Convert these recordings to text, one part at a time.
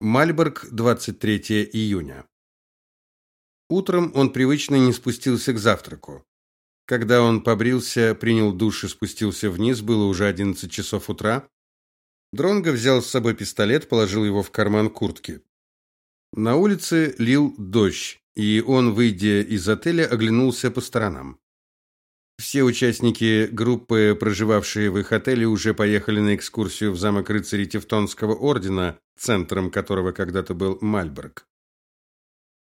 Мальборг, 23 июня. Утром он привычно не спустился к завтраку. Когда он побрился, принял душ и спустился вниз, было уже 11 часов утра. Дронго взял с собой пистолет, положил его в карман куртки. На улице лил дождь, и он, выйдя из отеля, оглянулся по сторонам. Все участники группы, проживавшие в их отеле, уже поехали на экскурсию в замок рыцарей Тевтонского ордена, центром которого когда-то был Мальборг.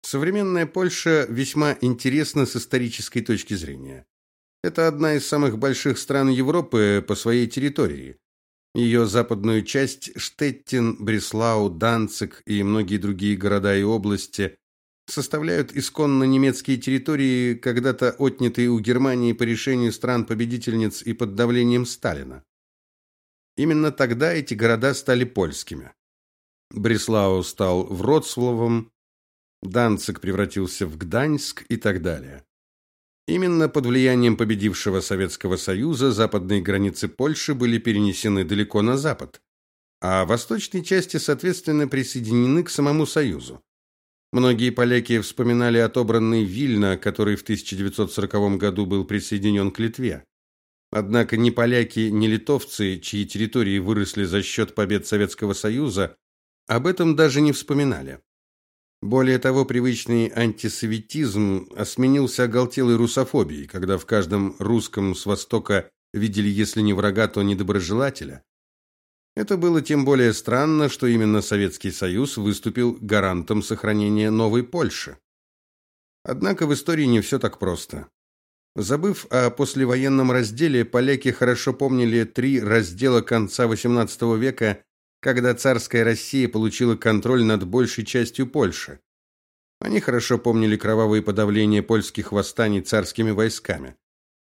Современная Польша весьма интересна с исторической точки зрения. Это одна из самых больших стран Европы по своей территории. Ее западную часть Штеттин, Бреслау, Данциг и многие другие города и области составляют исконно немецкие территории, когда-то отнятые у Германии по решению стран-победительниц и под давлением Сталина. Именно тогда эти города стали польскими. Бреслау стал Вроцлавом, Данциг превратился в Гданьск и так далее. Именно под влиянием победившего Советского Союза западные границы Польши были перенесены далеко на запад, а восточные части, соответственно, присоединены к самому Союзу. Многие поляки вспоминали отобранный Вильно, который в 1940 году был присоединен к Литве. Однако ни поляки, ни литовцы, чьи территории выросли за счет побед Советского Союза, об этом даже не вспоминали. Более того, привычный антисоветизм осменился оголтелой русофобией, когда в каждом русском с востока видели, если не врага, то недоброжелателя. Это было тем более странно, что именно Советский Союз выступил гарантом сохранения новой Польши. Однако в истории не все так просто. Забыв о послевоенном разделе, поляки хорошо помнили три раздела конца XVIII века, когда царская Россия получила контроль над большей частью Польши. Они хорошо помнили кровавые подавления польских восстаний царскими войсками.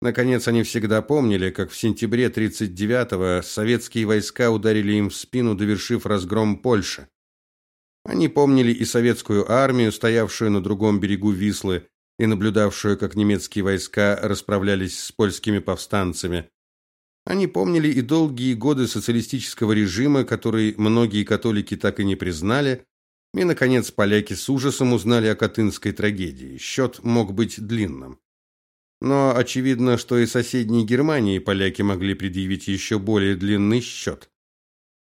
Наконец, они всегда помнили, как в сентябре 39-го советские войска ударили им в спину, довершив разгром Польши. Они помнили и советскую армию, стоявшую на другом берегу Вислы и наблюдавшую, как немецкие войска расправлялись с польскими повстанцами. Они помнили и долгие годы социалистического режима, который многие католики так и не признали, и наконец поляки с ужасом узнали о Катынской трагедии. Счет мог быть длинным. Но очевидно, что и соседней Германии поляки могли предъявить еще более длинный счет.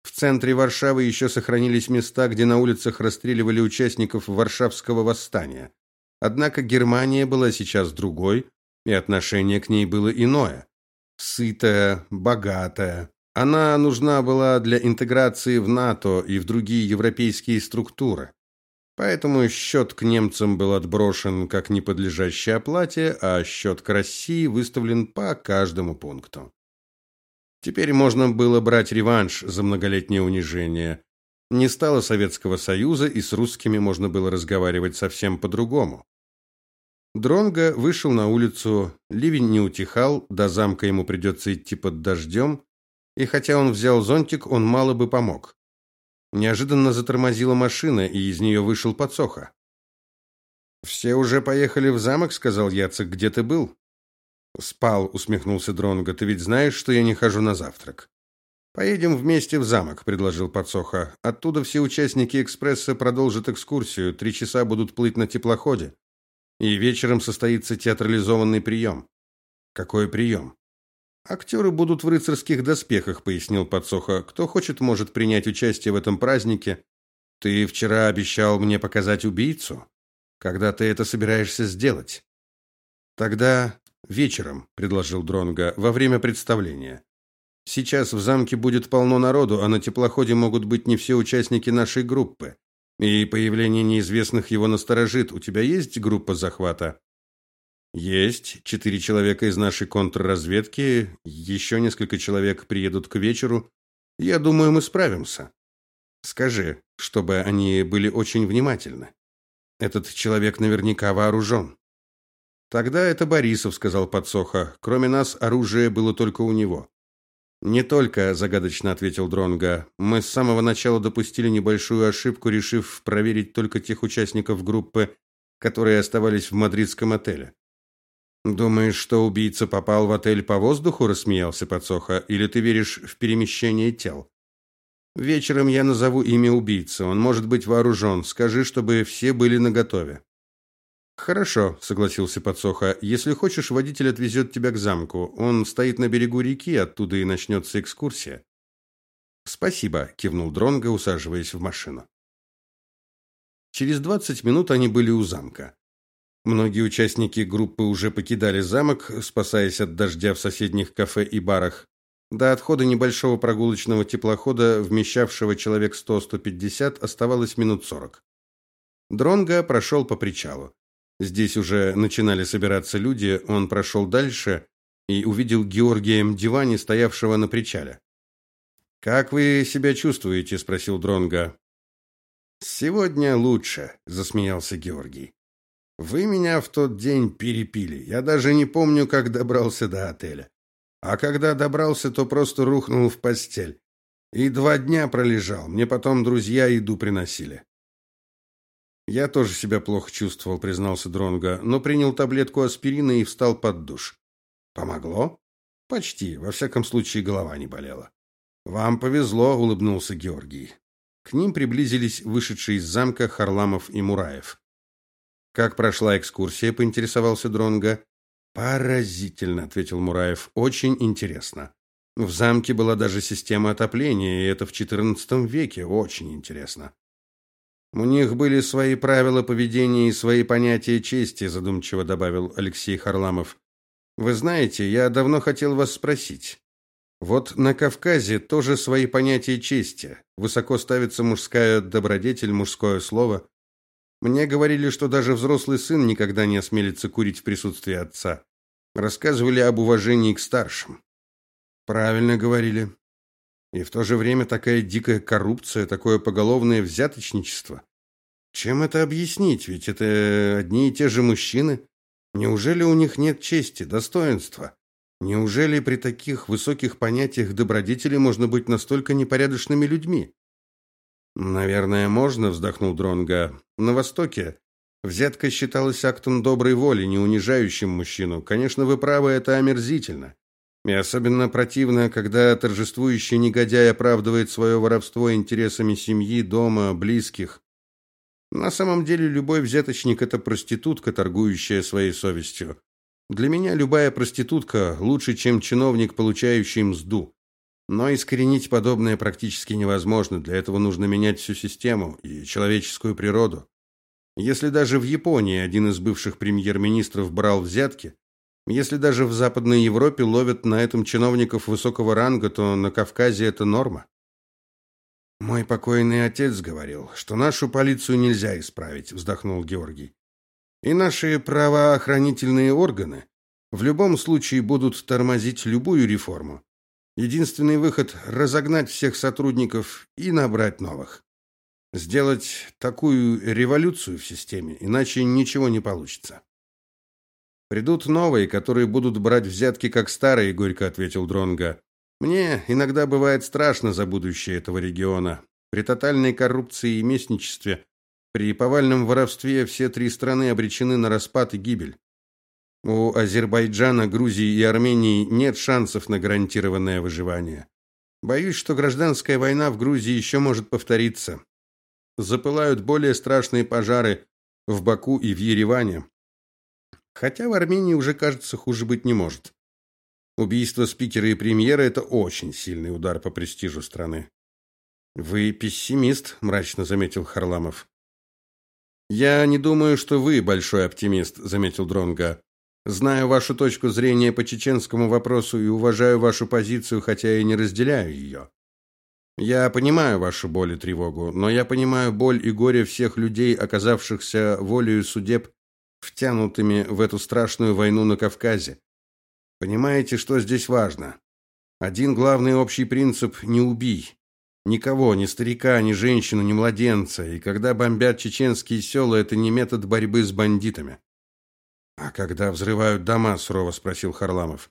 В центре Варшавы еще сохранились места, где на улицах расстреливали участников Варшавского восстания. Однако Германия была сейчас другой, и отношение к ней было иное. Сытая, богатая. Она нужна была для интеграции в НАТО и в другие европейские структуры. Поэтому счет к немцам был отброшен как неподлежащий оплате, а счет к России выставлен по каждому пункту. Теперь можно было брать реванш за многолетнее унижение. Не стало Советского Союза, и с русскими можно было разговаривать совсем по-другому. Дронго вышел на улицу, ливень не утихал, до замка ему придется идти под дождем, и хотя он взял зонтик, он мало бы помог. Неожиданно затормозила машина, и из нее вышел подсоха. Все уже поехали в замок, сказал Яцек. Где ты был? Спал, усмехнулся Дронго. Ты ведь знаешь, что я не хожу на завтрак. Поедем вместе в замок, предложил Подсоха. Оттуда все участники экспресса продолжат экскурсию, три часа будут плыть на теплоходе. И вечером состоится театрализованный прием». Какой прием?» Актеры будут в рыцарских доспехах, пояснил Подсоха. Кто хочет, может принять участие в этом празднике. Ты вчера обещал мне показать убийцу. Когда ты это собираешься сделать? Тогда вечером, предложил Дронга, во время представления. Сейчас в замке будет полно народу, а на теплоходе могут быть не все участники нашей группы. И появление неизвестных его насторожит. У тебя есть группа захвата? Есть четыре человека из нашей контрразведки, еще несколько человек приедут к вечеру. Я думаю, мы справимся. Скажи, чтобы они были очень внимательны. Этот человек наверняка вооружен». Тогда это Борисов, сказал Подсоха. Кроме нас оружие было только у него. Не только, загадочно ответил Дронга. Мы с самого начала допустили небольшую ошибку, решив проверить только тех участников группы, которые оставались в мадридском отеле. Думаешь, что убийца попал в отель по воздуху, рассмеялся Подсоха, или ты веришь в перемещение тел? Вечером я назову имя убийцы. Он может быть вооружен. Скажи, чтобы все были наготове. Хорошо, согласился Подсоха. Если хочешь, водитель отвезет тебя к замку. Он стоит на берегу реки, оттуда и начнется экскурсия. Спасибо, кивнул Дронго, усаживаясь в машину. Через двадцать минут они были у замка. Многие участники группы уже покидали замок, спасаясь от дождя в соседних кафе и барах. До отхода небольшого прогулочного теплохода, вмещавшего человек 100-150, оставалось минут сорок. Дронго прошел по причалу. Здесь уже начинали собираться люди, он прошел дальше и увидел Георгия Мдивани, стоявшего на причале. Как вы себя чувствуете, спросил Дронга. Сегодня лучше, засмеялся Георгий. Вы меня в тот день перепили. Я даже не помню, как добрался до отеля. А когда добрался, то просто рухнул в постель. И два дня пролежал. Мне потом друзья еду приносили. Я тоже себя плохо чувствовал, признался Дронга, но принял таблетку аспирина и встал под душ. Помогло? Почти. Во всяком случае, голова не болела. Вам повезло, улыбнулся Георгий. К ним приблизились вышедшие из замка Харламов и Мураев. Как прошла экскурсия, поинтересовался Дронга. Поразительно, ответил Мураев. Очень интересно. В замке была даже система отопления, и это в XIV веке, очень интересно. У них были свои правила поведения и свои понятия чести, задумчиво добавил Алексей Харламов. Вы знаете, я давно хотел вас спросить. Вот на Кавказе тоже свои понятия чести. Высоко ставится мужская добродетель, мужское слово. Мне говорили, что даже взрослый сын никогда не осмелится курить в присутствии отца. Рассказывали об уважении к старшим. Правильно говорили. И в то же время такая дикая коррупция, такое поголовное взяточничество. Чем это объяснить? Ведь это одни и те же мужчины. Неужели у них нет чести, достоинства? Неужели при таких высоких понятиях добродетели можно быть настолько непорядочными людьми? Наверное, можно, вздохнул Дронга. На востоке взятка считалась актом доброй воли, не унижающим мужчину. Конечно, вы правы, это омерзительно. И особенно противно, когда торжествующий негодяй оправдывает свое воровство интересами семьи, дома, близких. На самом деле любой взяточник это проститутка, торгующая своей совестью. Для меня любая проститутка лучше, чем чиновник, получающий мзду. Но искоренить подобное практически невозможно. Для этого нужно менять всю систему и человеческую природу. Если даже в Японии один из бывших премьер-министров брал взятки, если даже в Западной Европе ловят на этом чиновников высокого ранга, то на Кавказе это норма. Мой покойный отец говорил, что нашу полицию нельзя исправить, вздохнул Георгий. И наши правоохранительные органы в любом случае будут тормозить любую реформу. Единственный выход разогнать всех сотрудников и набрать новых. Сделать такую революцию в системе, иначе ничего не получится. Придут новые, которые будут брать взятки как старые, горько ответил Дронга. Мне иногда бывает страшно за будущее этого региона. При тотальной коррупции и местничестве, при повальном воровстве все три страны обречены на распад и гибель. У Азербайджана, Грузии и Армении нет шансов на гарантированное выживание. Боюсь, что гражданская война в Грузии еще может повториться. Запылают более страшные пожары в Баку и в Ереване, Хотя в Армении уже, кажется, хуже быть не может. Убийство спикера и премьера это очень сильный удар по престижу страны. Вы пессимист, мрачно заметил Харламов. Я не думаю, что вы большой оптимист, заметил Дронга. Знаю вашу точку зрения по чеченскому вопросу и уважаю вашу позицию, хотя и не разделяю ее. Я понимаю вашу боль и тревогу, но я понимаю боль и горе всех людей, оказавшихся волею судеб втянутыми в эту страшную войну на Кавказе. Понимаете, что здесь важно? Один главный общий принцип не убий никого, ни старика, ни женщину, ни младенца. И когда бомбят чеченские села, это не метод борьбы с бандитами. А когда взрывают дома, сурово спросил Харламов.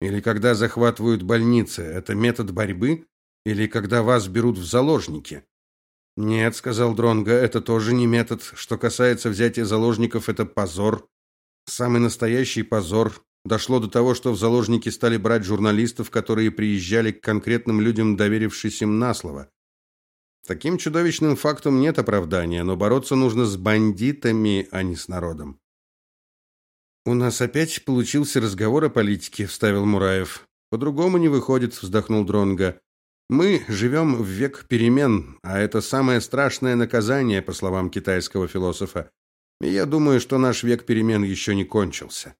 Или когда захватывают больницы, это метод борьбы? Или когда вас берут в заложники? Нет, сказал Дронга, это тоже не метод. Что касается взятия заложников, это позор. Самый настоящий позор. Дошло до того, что в заложники стали брать журналистов, которые приезжали к конкретным людям, доверившись им на слово. Таким чудовищным фактом нет оправдания, но бороться нужно с бандитами, а не с народом. У нас опять получился разговор о политике, вставил Мураев. По-другому не выходит, вздохнул Дронга. Мы живем в век перемен, а это самое страшное наказание, по словам китайского философа. Я думаю, что наш век перемен еще не кончился.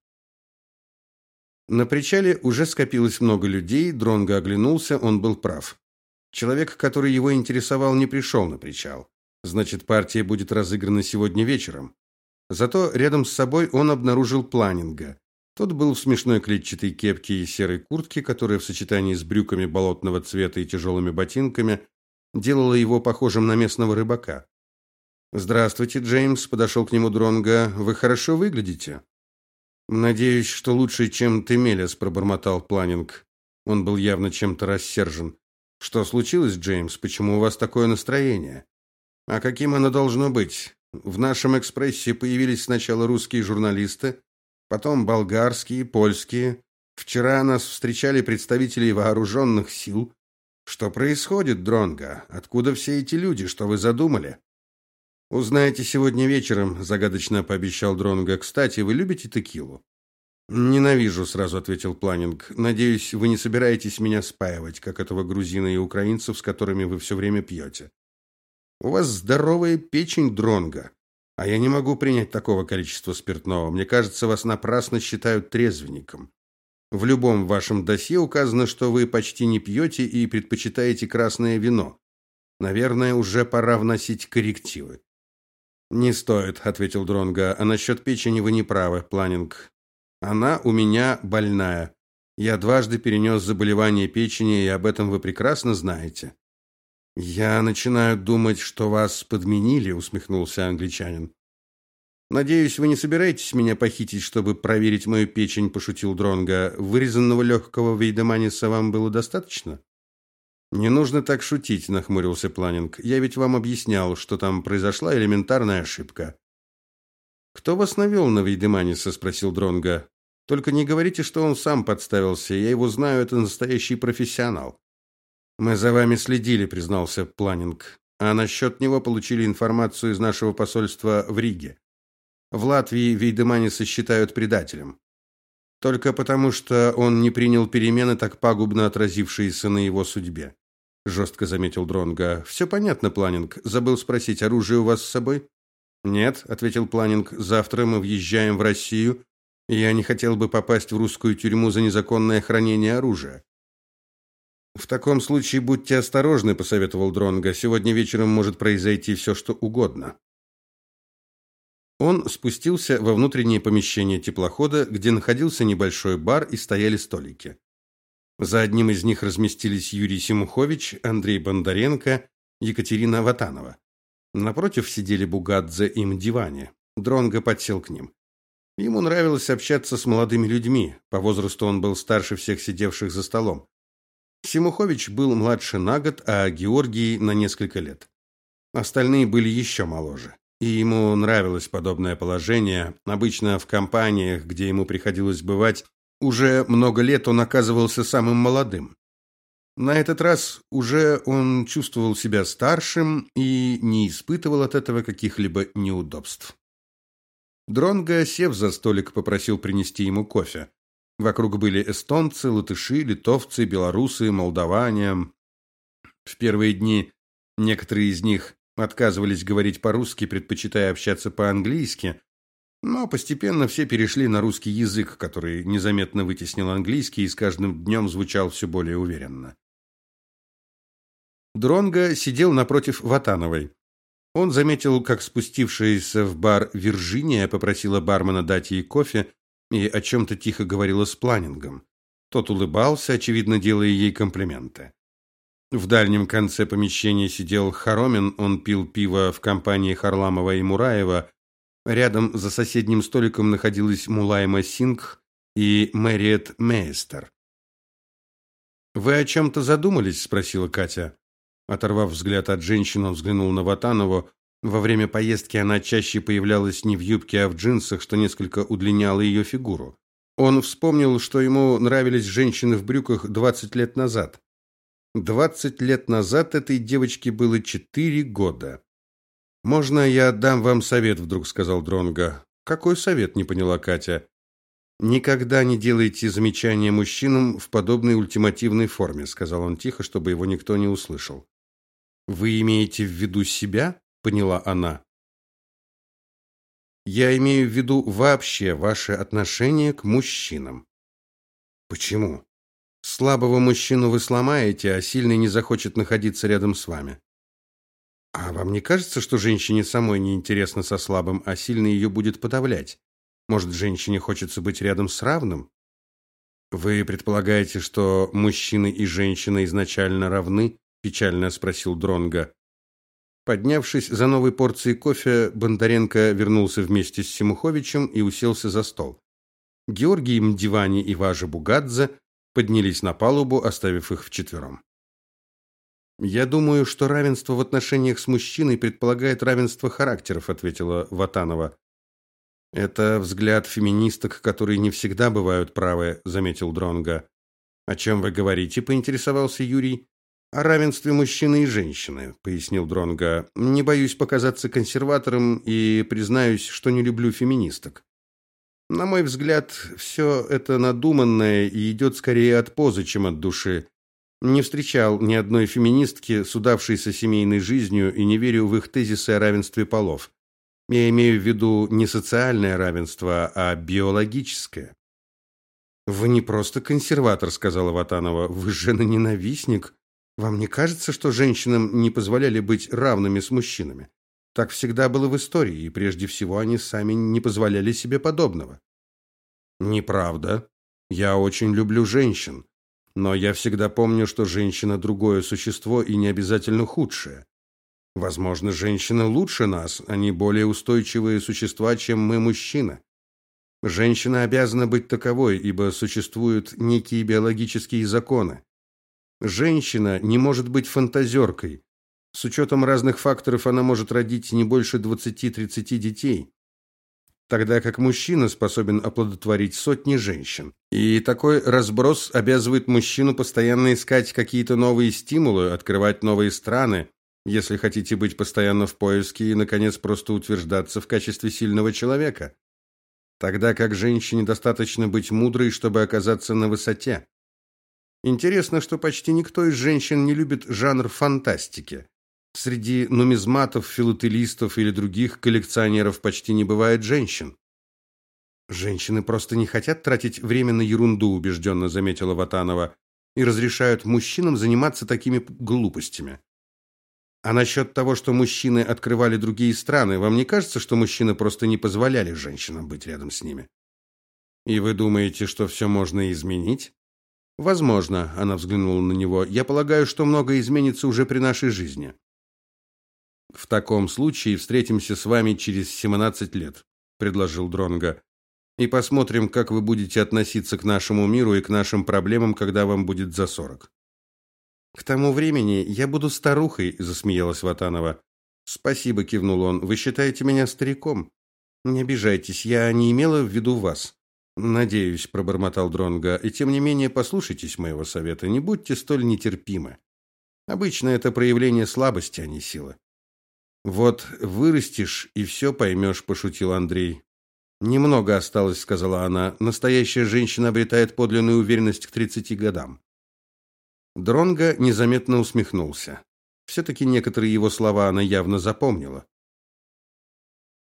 На причале уже скопилось много людей, Дронго оглянулся, он был прав. Человек, который его интересовал, не пришел на причал. Значит, партия будет разыграна сегодня вечером. Зато рядом с собой он обнаружил Планинга. Тот был в смешной клетчатой кепке и серой куртке, которая в сочетании с брюками болотного цвета и тяжелыми ботинками делала его похожим на местного рыбака. "Здравствуйте, Джеймс", подошел к нему Дронга. "Вы хорошо выглядите". "Надеюсь, что лучше, чем ты, Мелес", пробормотал Планинг. Он был явно чем-то рассержен. Что случилось, Джеймс? Почему у вас такое настроение? А каким оно должно быть? В нашем экспрессе появились сначала русские журналисты, потом болгарские, польские. Вчера нас встречали представители вооруженных сил. Что происходит, Дронга? Откуда все эти люди? Что вы задумали? Узнаете сегодня вечером, загадочно пообещал Дронга. Кстати, вы любите текилу? Ненавижу, сразу ответил Планинг. Надеюсь, вы не собираетесь меня спаивать, как этого грузина и украинцев, с которыми вы все время пьете. У вас здоровая печень, Дронга, а я не могу принять такого количества спиртного. Мне кажется, вас напрасно считают трезвенником. В любом вашем досье указано, что вы почти не пьете и предпочитаете красное вино. Наверное, уже пора вносить коррективы. Не стоит, ответил Дронга. А насчет печени вы не правы, Планинг. Она у меня больная. Я дважды перенес заболевание печени, и об этом вы прекрасно знаете. Я начинаю думать, что вас подменили, усмехнулся англичанин. Надеюсь, вы не собираетесь меня похитить, чтобы проверить мою печень, пошутил Дронга. Вырезанного легкого вейдеманиса вам было достаточно? Не нужно так шутить, нахмурился Планинг. Я ведь вам объяснял, что там произошла элементарная ошибка. Кто вас навел на Вейдеманиса, спросил Дронга. Только не говорите, что он сам подставился. Я его знаю, это настоящий профессионал. Мы за вами следили, признался Планинг. А насчет него получили информацию из нашего посольства в Риге. В Латвии Вейдеманиса считают предателем. Только потому, что он не принял перемены, так пагубно отразившиеся на его судьбе, жестко заметил Дронга. «Все понятно, Планинг. Забыл спросить, оружие у вас с собой? Нет, ответил Планинг. Завтра мы въезжаем в Россию я не хотел бы попасть в русскую тюрьму за незаконное хранение оружия. В таком случае будьте осторожны, посоветовал Дронга. Сегодня вечером может произойти все, что угодно. Он спустился во внутреннее помещение теплохода, где находился небольшой бар и стояли столики. За одним из них разместились Юрий Симухович, Андрей Бондаренко, Екатерина Ватанова. Напротив сидели Бугадзе и Мдиване. Дронга подсел к ним. Ему нравилось общаться с молодыми людьми. По возрасту он был старше всех сидевших за столом. Симухович был младше на год, а Георгий на несколько лет. Остальные были еще моложе. И ему нравилось подобное положение. Обычно в компаниях, где ему приходилось бывать, уже много лет он оказывался самым молодым. На этот раз уже он чувствовал себя старшим и не испытывал от этого каких-либо неудобств. Дронго, сев за столик, попросил принести ему кофе. Вокруг были эстонцы, латыши, литовцы, белорусы, молдаване. В первые дни некоторые из них отказывались говорить по-русски, предпочитая общаться по-английски, но постепенно все перешли на русский язык, который незаметно вытеснил английский и с каждым днем звучал все более уверенно. Дронго сидел напротив Ватановой. Он заметил, как спустившаяся в бар Виржиния попросила бармена дать ей кофе и о чем то тихо говорила с Планингом. Тот улыбался, очевидно, делая ей комплименты. В дальнем конце помещения сидел Харомин, он пил пиво в компании Харламова и Мураева. Рядом за соседним столиком находилась Мулайма Сингх и Мэриет Мейстер. Вы о чем то задумались, спросила Катя. Оторвав взгляд от женщины, он взглянул на Ватанову. Во время поездки она чаще появлялась не в юбке, а в джинсах, что несколько удлиняло ее фигуру. Он вспомнил, что ему нравились женщины в брюках 20 лет назад. Двадцать лет назад этой девочке было четыре года. Можно я дам вам совет, вдруг сказал Дронга. Какой совет, не поняла Катя. Никогда не делайте замечания мужчинам в подобной ультимативной форме, сказал он тихо, чтобы его никто не услышал. Вы имеете в виду себя? Поняла она. Я имею в виду вообще ваше отношение к мужчинам. Почему? Слабого мужчину вы сломаете, а сильный не захочет находиться рядом с вами. А вам не кажется, что женщине самой не интересно со слабым, а сильный ее будет подавлять? Может, женщине хочется быть рядом с равным? Вы предполагаете, что мужчины и женщины изначально равны? печально спросил Дронга. Поднявшись за новой порцией кофе, Бондаренко вернулся вместе с Семуховичем и уселся за стол. Георгий Мдивани и Важа Бугадзе поднялись на палубу, оставив их вчетвером. Я думаю, что равенство в отношениях с мужчиной предполагает равенство характеров, ответила Ватанова. Это взгляд феминисток, которые не всегда бывают правы, заметил Дронга. О чем вы говорите? поинтересовался Юрий. О равенстве мужчины и женщины, пояснил Дронга. Не боюсь показаться консерватором и признаюсь, что не люблю феминисток. На мой взгляд, все это надуманное и идет скорее от позы, чем от души. Не встречал ни одной феминистки, судавшейся семейной жизнью, и не верю в их тезисы о равенстве полов. Я имею в виду не социальное равенство, а биологическое. Вы не просто консерватор, сказала Ватанова. Вы жена-ненавистник. Вам не кажется, что женщинам не позволяли быть равными с мужчинами? Так всегда было в истории, и прежде всего они сами не позволяли себе подобного. Неправда. Я очень люблю женщин, но я всегда помню, что женщина другое существо и не обязательно худшее. Возможно, женщина лучше нас, они более устойчивые существа, чем мы, мужчины. Женщина обязана быть таковой, ибо существуют некие биологические законы. Женщина не может быть фантазеркой, с учетом разных факторов она может родить не больше 20-30 детей, тогда как мужчина способен оплодотворить сотни женщин. И такой разброс обязывает мужчину постоянно искать какие-то новые стимулы, открывать новые страны, если хотите быть постоянно в поиске и наконец просто утверждаться в качестве сильного человека. Тогда как женщине достаточно быть мудрой, чтобы оказаться на высоте. Интересно, что почти никто из женщин не любит жанр фантастики. Среди нумизматов, филателистов или других коллекционеров почти не бывает женщин. Женщины просто не хотят тратить время на ерунду, убежденно заметила Ватанова, и разрешают мужчинам заниматься такими глупостями. А насчет того, что мужчины открывали другие страны, вам не кажется, что мужчины просто не позволяли женщинам быть рядом с ними? И вы думаете, что все можно изменить? Возможно, она взглянула на него. Я полагаю, что многое изменится уже при нашей жизни. В таком случае встретимся с вами через 17 лет, предложил Дронга. И посмотрим, как вы будете относиться к нашему миру и к нашим проблемам, когда вам будет за 40. К тому времени я буду старухой, засмеялась Ватанова. Спасибо, кивнул он. Вы считаете меня стариком? Не обижайтесь, я не имела в виду вас. Надеюсь, пробормотал Дронга. И тем не менее, послушайтесь моего совета, не будьте столь нетерпимы. Обычно это проявление слабости, а не силы. Вот вырастешь и все поймешь», – пошутил Андрей. Немного осталось, сказала она. Настоящая женщина обретает подлинную уверенность к тридцати годам. Дронга незаметно усмехнулся. все таки некоторые его слова она явно запомнила.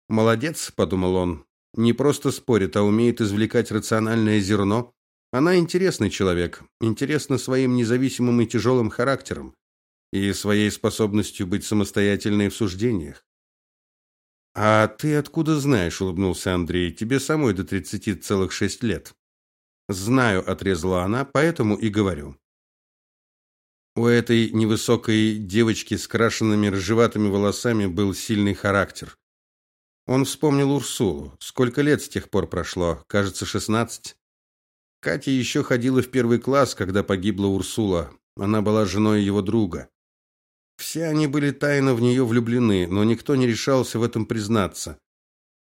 Молодец, подумал он. Не просто спорит, а умеет извлекать рациональное зерно. Она интересный человек, интересна своим независимым и тяжелым характером и своей способностью быть самостоятельной в суждениях. А ты откуда знаешь, улыбнулся Андрей. Тебе самой до тридцати целых шесть лет. Знаю, отрезала она, поэтому и говорю. У этой невысокой девочки с крашенными рыжеватыми волосами был сильный характер. Он вспомнил Урсулу. Сколько лет с тех пор прошло? Кажется, шестнадцать. Катя еще ходила в первый класс, когда погибла Урсула. Она была женой его друга. Все они были тайно в нее влюблены, но никто не решался в этом признаться.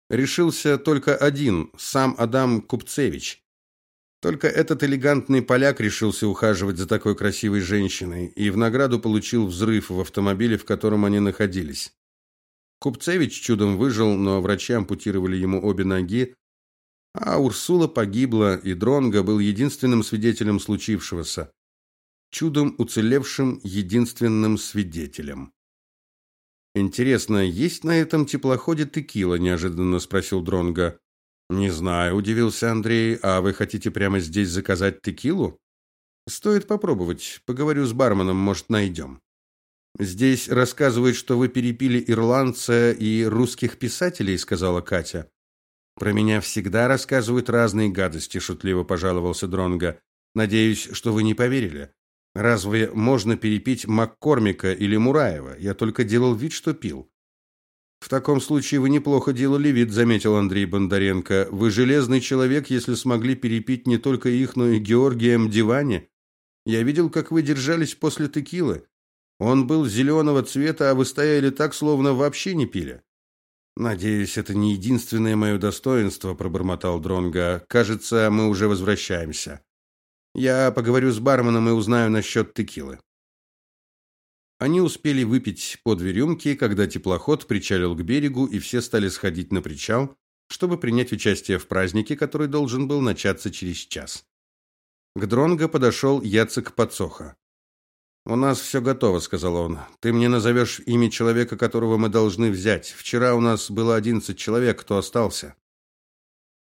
Решился только один, сам Адам Купцевич. Только этот элегантный поляк решился ухаживать за такой красивой женщиной и в награду получил взрыв в автомобиле, в котором они находились. Купцевич чудом выжил, но врачи ампутировали ему обе ноги, а Урсула погибла, и Дронга был единственным свидетелем случившегося. Чудом уцелевшим единственным свидетелем. Интересно, есть на этом теплоходе текила, неожиданно спросил Дронга. Не знаю, удивился Андрей. А вы хотите прямо здесь заказать текилу? Стоит попробовать. Поговорю с барменом, может, найдем». Здесь рассказывают, что вы перепили ирландца и русских писателей, сказала Катя. Про меня всегда рассказывают разные гадости, шутливо пожаловался Дронга. Надеюсь, что вы не поверили. Разве можно перепить Маккормика или Мураева? Я только делал вид, что пил. В таком случае вы неплохо делали вид, заметил Андрей Бондаренко. Вы железный человек, если смогли перепить не только их, но и Георгия Мдивани. Я видел, как вы держались после текилы. Он был зеленого цвета, а вы стояли так, словно вообще не пили. Надеюсь, это не единственное мое достоинство, пробормотал Дронга. Кажется, мы уже возвращаемся. Я поговорю с барменом и узнаю насчет текилы. Они успели выпить по две рюмки, когда теплоход причалил к берегу, и все стали сходить на причал, чтобы принять участие в празднике, который должен был начаться через час. К Дронго подошел Яцек Подсоха. У нас все готово, сказал он. Ты мне назовешь имя человека, которого мы должны взять. Вчера у нас было одиннадцать человек, кто остался.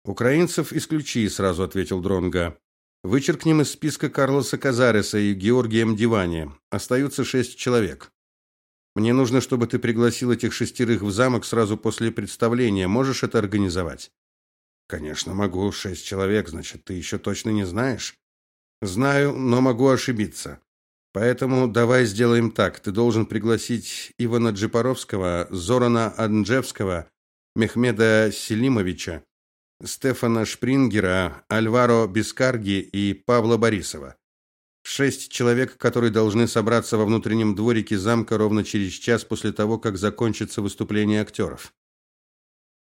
Украинцев исключи, сразу ответил Дронга. Вычеркнем из списка Карлоса Казареса и Георгия Мдивани. Остаются шесть человек. Мне нужно, чтобы ты пригласил этих шестерых в замок сразу после представления. Можешь это организовать? Конечно, могу. Шесть человек, значит, ты еще точно не знаешь? Знаю, но могу ошибиться. Поэтому давай сделаем так. Ты должен пригласить Ивана Джипаровского, Зорана Анджевского, Мехмеда Селимовича, Стефана Шпрингера, Альваро Бескарги и Павла Борисова. Шесть человек, которые должны собраться во внутреннем дворике замка ровно через час после того, как закончится выступление актеров.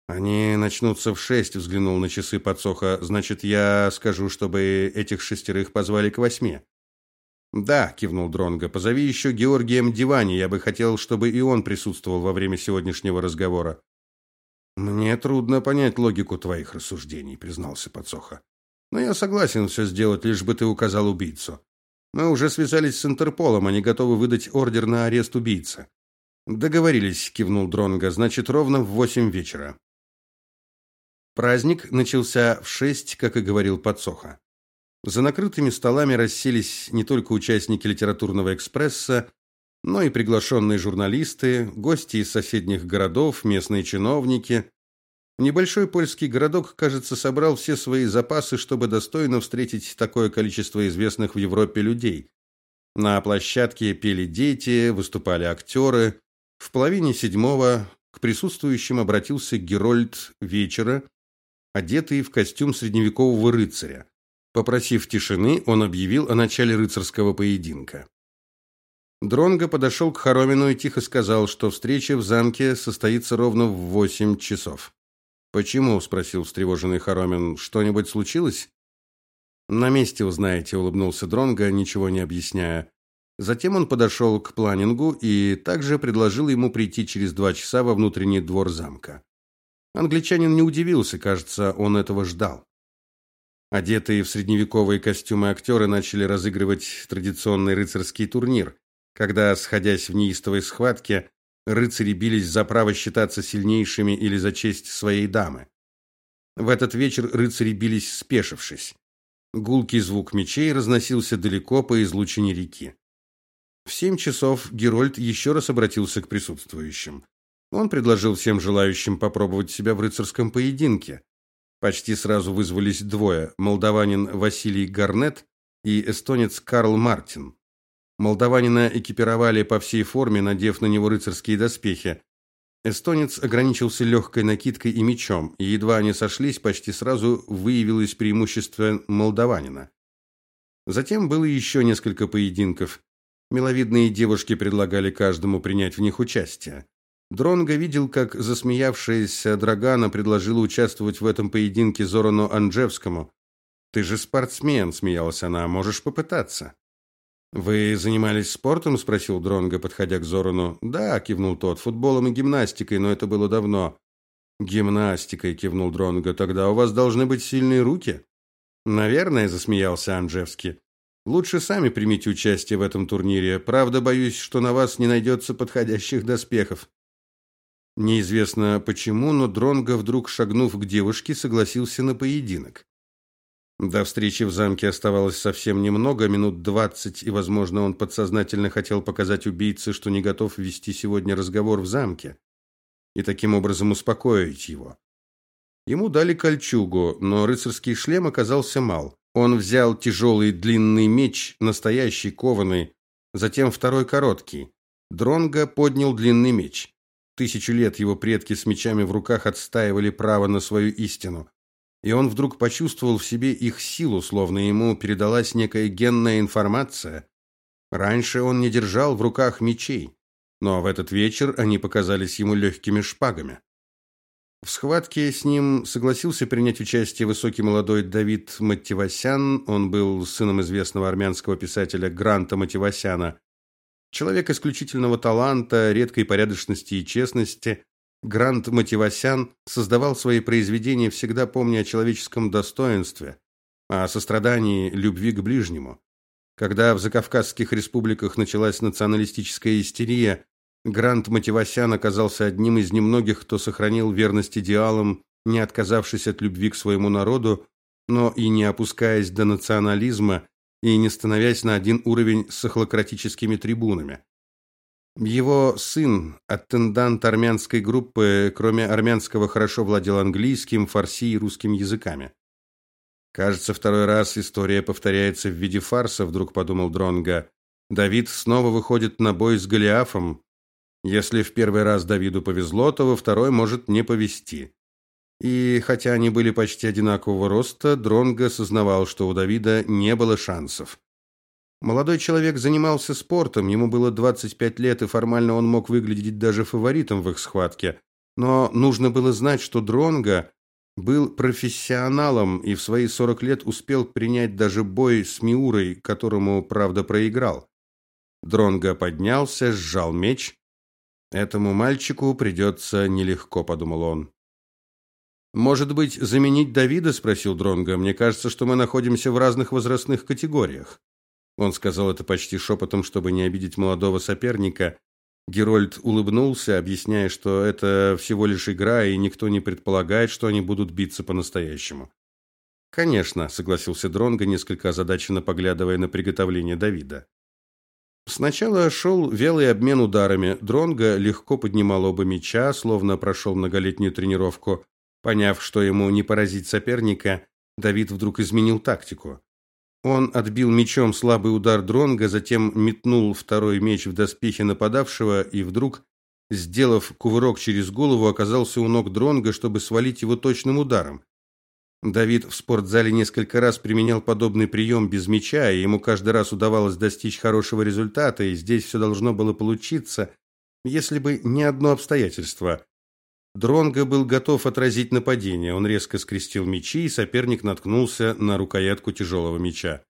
Они начнутся в шесть, взглянул на часы подсоха. Значит, я скажу, чтобы этих шестерых позвали к восьми. Да, кивнул Дронга. Позови еще Георгия Мдивани, я бы хотел, чтобы и он присутствовал во время сегодняшнего разговора. Мне трудно понять логику твоих рассуждений, признался Подсоха. Но я согласен все сделать, лишь бы ты указал убийцу. Мы уже связались с Интерполом, они готовы выдать ордер на арест убийцы. Договорились, кивнул Дронга. Значит, ровно в восемь вечера. Праздник начался в шесть, как и говорил Подсоха. За накрытыми столами расселись не только участники литературного экспресса, но и приглашенные журналисты, гости из соседних городов, местные чиновники. Небольшой польский городок, кажется, собрал все свои запасы, чтобы достойно встретить такое количество известных в Европе людей. На площадке пели дети, выступали актеры. В половине седьмого к присутствующим обратился Герольд вечера, одетый в костюм средневекового рыцаря. Попросив тишины, он объявил о начале рыцарского поединка. Дронго подошел к Хоромину и тихо сказал, что встреча в замке состоится ровно в восемь часов. Почему? спросил встревоженный Хоромин. Что-нибудь случилось? На месте узнаете, улыбнулся Дронго, ничего не объясняя. Затем он подошел к планингу и также предложил ему прийти через два часа во внутренний двор замка. Англичанин не удивился, кажется, он этого ждал. Одетые в средневековые костюмы актеры начали разыгрывать традиционный рыцарский турнир, когда, сходясь в неистовой схватке, рыцари бились за право считаться сильнейшими или за честь своей дамы. В этот вечер рыцари бились спешившись. Гулкий звук мечей разносился далеко по излучине реки. В семь часов Герольд еще раз обратился к присутствующим. Он предложил всем желающим попробовать себя в рыцарском поединке. Почти сразу вызвались двое: молдаванин Василий Гарнет и эстонец Карл Мартин. Молдаванина экипировали по всей форме, надев на него рыцарские доспехи. Эстонец ограничился легкой накидкой и мечом, и едва они сошлись, почти сразу выявилось преимущество молдаванина. Затем было еще несколько поединков. Миловидные девушки предлагали каждому принять в них участие. Дронго видел, как засмеявшаяся Драгана предложила участвовать в этом поединке Зорану Анжевскому. Ты же спортсмен, смеялась она. Можешь попытаться. Вы занимались спортом, спросил Дронго, подходя к Зорану. Да, кивнул тот. Футболом и гимнастикой, но это было давно. Гимнастикой, кивнул Дронго. Тогда у вас должны быть сильные руки. Наверное, засмеялся Анжевский. Лучше сами примите участие в этом турнире. Правда, боюсь, что на вас не найдется подходящих доспехов. Неизвестно почему, но Дронго вдруг шагнув к девушке, согласился на поединок. До встречи в замке оставалось совсем немного, минут двадцать, и, возможно, он подсознательно хотел показать убийце, что не готов вести сегодня разговор в замке, и таким образом успокоить его. Ему дали кольчугу, но рыцарский шлем оказался мал. Он взял тяжелый длинный меч, настоящий кованый, затем второй короткий. Дронго поднял длинный меч. Тысячу лет его предки с мечами в руках отстаивали право на свою истину и он вдруг почувствовал в себе их силу, словно ему передалась некая генная информация. Раньше он не держал в руках мечей, но в этот вечер они показались ему легкими шпагами. В схватке с ним согласился принять участие высокий молодой Давид Мативасян. Он был сыном известного армянского писателя Гранта Мативасяна. Человек исключительного таланта, редкой порядочности и честности, Грант Мативасян создавал свои произведения, всегда помня о человеческом достоинстве, о сострадании, любви к ближнему. Когда в закавказских республиках началась националистическая истерия, Грант Мативасян оказался одним из немногих, кто сохранил верность идеалам, не отказавшись от любви к своему народу, но и не опускаясь до национализма и не становясь на один уровень с охлократическими трибунами. Его сын, аттендант армянской группы, кроме армянского, хорошо владел английским, фарси и русским языками. Кажется, второй раз история повторяется в виде фарса, вдруг подумал Дронга. Давид снова выходит на бой с Голиафом. Если в первый раз Давиду повезло, то во второй может не повезти. И хотя они были почти одинакового роста, Дронга сознавал, что у Давида не было шансов. Молодой человек занимался спортом, ему было 25 лет, и формально он мог выглядеть даже фаворитом в их схватке. Но нужно было знать, что Дронга был профессионалом и в свои 40 лет успел принять даже бой с Миурой, которому, правда, проиграл. Дронга поднялся, сжал меч. Этому мальчику придется нелегко, подумал он. Может быть, заменить Давида, спросил Дронга. Мне кажется, что мы находимся в разных возрастных категориях. Он сказал это почти шепотом, чтобы не обидеть молодого соперника. Герольд улыбнулся, объясняя, что это всего лишь игра, и никто не предполагает, что они будут биться по-настоящему. Конечно, согласился Дронго, несколько озадаченно поглядывая на приготовление Давида. Сначала шел вялый обмен ударами. Дронго легко поднимал оба мяча, словно прошел многолетнюю тренировку. Поняв, что ему не поразить соперника, Давид вдруг изменил тактику. Он отбил мечом слабый удар Дронга, затем метнул второй меч в доспехи нападавшего и вдруг, сделав кувырок через голову, оказался у ног Дронга, чтобы свалить его точным ударом. Давид в спортзале несколько раз применял подобный прием без меча, и ему каждый раз удавалось достичь хорошего результата, и здесь все должно было получиться, если бы не одно обстоятельство. Дронго был готов отразить нападение. Он резко скрестил мечи, и соперник наткнулся на рукоятку тяжелого меча.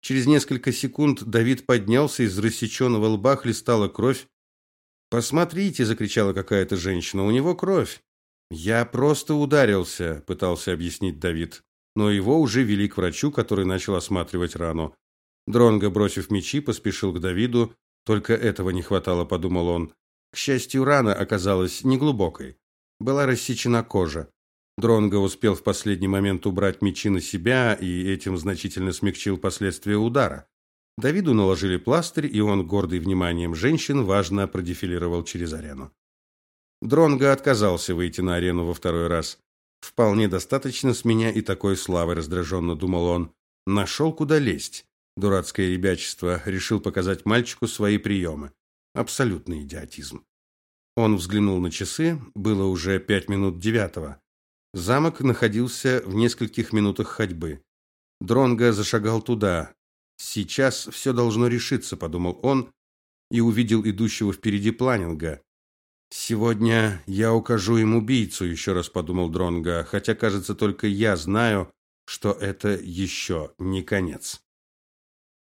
Через несколько секунд Давид поднялся, из рассеченного лба хлестала кровь. "Посмотрите", закричала какая-то женщина. "У него кровь". "Я просто ударился", пытался объяснить Давид, но его уже вели к врачу, который начал осматривать рану. Дронго, бросив мечи, поспешил к Давиду. Только этого не хватало, подумал он. К счастью, рана оказалась неглубокой. Была рассечена кожа. Дронго успел в последний момент убрать мечи на себя и этим значительно смягчил последствия удара. Давиду наложили пластырь, и он, гордый вниманием женщин, важно продефилировал через арену. Дронго отказался выйти на арену во второй раз. Вполне достаточно с меня и такой славы, раздраженно думал он. Нашел, куда лезть. Дурацкое ребячество решил показать мальчику свои приемы. Абсолютный идиотизм. Он взглянул на часы, было уже пять минут девятого. Замок находился в нескольких минутах ходьбы. Дронго зашагал туда. Сейчас все должно решиться, подумал он и увидел идущего впереди Планинга. Сегодня я укажу им убийцу, еще раз подумал Дронго, хотя, кажется, только я знаю, что это еще не конец.